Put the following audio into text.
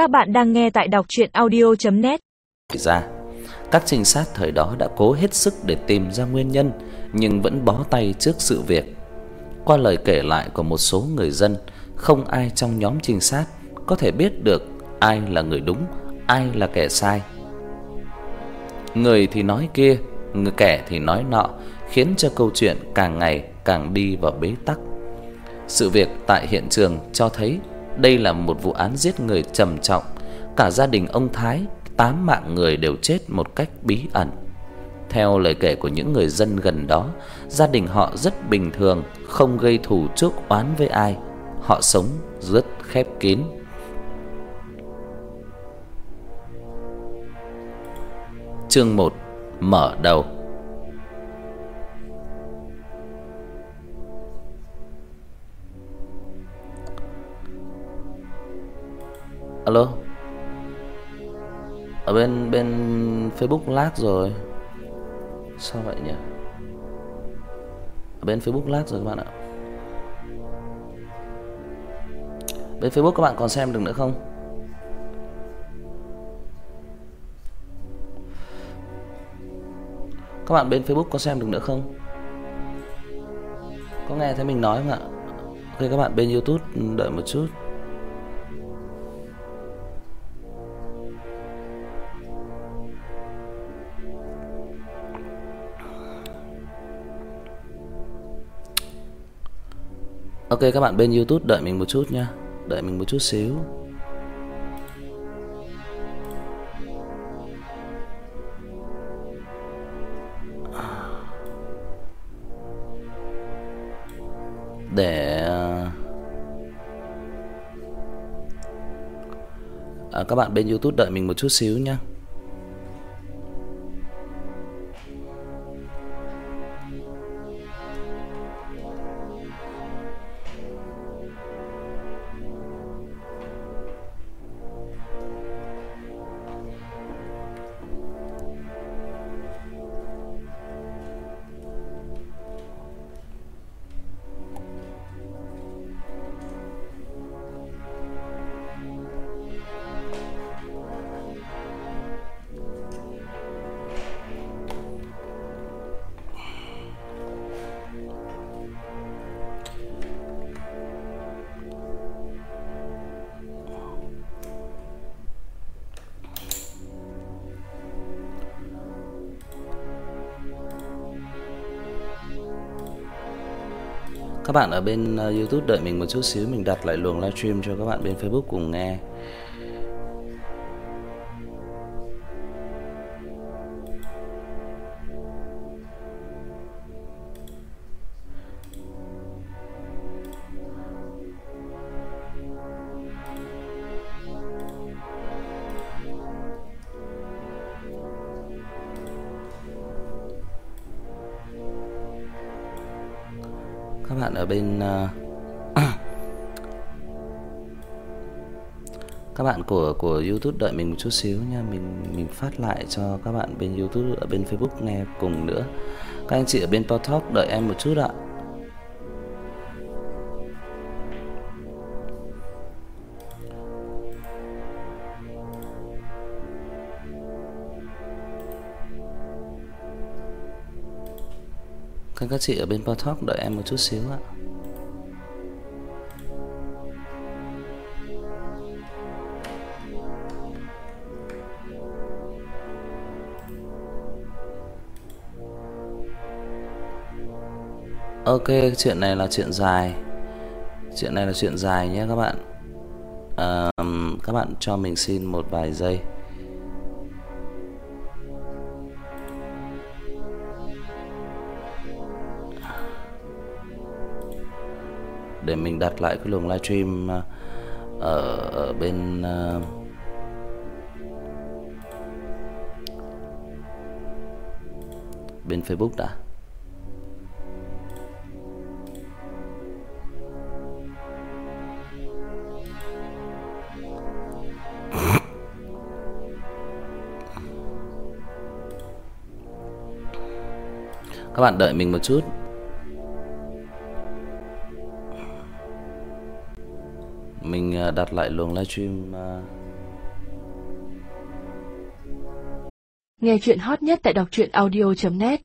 Các bạn đang nghe tại đọc audio net Ra, các trinh sát thời đó đã cố hết sức để tìm ra nguyên nhân nhưng vẫn bó tay trước sự việc. Qua lời kể lại của một số người dân, không ai trong nhóm trinh sát có thể biết được ai là người đúng, ai là kẻ sai. Người thì nói kia, người kẻ thì nói nọ, khiến cho câu chuyện càng ngày càng đi vào bế tắc. Sự việc tại hiện trường cho thấy đây là một vụ án giết người trầm trọng, cả gia đình ông Thái, tám mạng người đều chết một cách bí ẩn. Theo lời kể của những người dân gần đó, gia đình họ rất bình thường, không gây thù chuốc oán với ai. Họ sống rất khép kín. Chương 1: Mở đầu. Alo. Ở bên bên Facebook lag rồi. Sao vậy nhỉ? Ở bên Facebook lag rồi các bạn ạ. Bên Facebook các bạn còn xem được nữa không? Các bạn bên Facebook có xem được nữa không? Có nghe thấy mình nói không ạ? Ok, các bạn bên YouTube đợi một chút. Ok các bạn bên YouTube đợi mình một chút nha. Đợi mình một chút xíu. Để à, các bạn bên YouTube đợi mình một chút xíu nha. Các bạn ở bên uh, YouTube đợi mình một chút xíu mình đặt lại luồng livestream cho các bạn bên Facebook cùng nghe. Các bạn ở bên à, Các bạn của của YouTube đợi mình một chút xíu nha, mình mình phát lại cho các bạn bên YouTube ở bên Facebook nghe cùng nữa. Các anh chị ở bên Talk đợi em một chút ạ. Các các chị ở bên Talk đợi em một chút xíu ạ. Ok, chuyện này là chuyện dài. Chuyện này là chuyện dài nhé các bạn. À, các bạn cho mình xin một vài giây. Để mình đặt lại cái luồng livestream ờ, ở ở bên uh, bên Facebook đã. Các bạn đợi mình một chút. mình à, đặt lại luồng livestream à. nghe chuyện hot nhất tại đọc truyện audio.net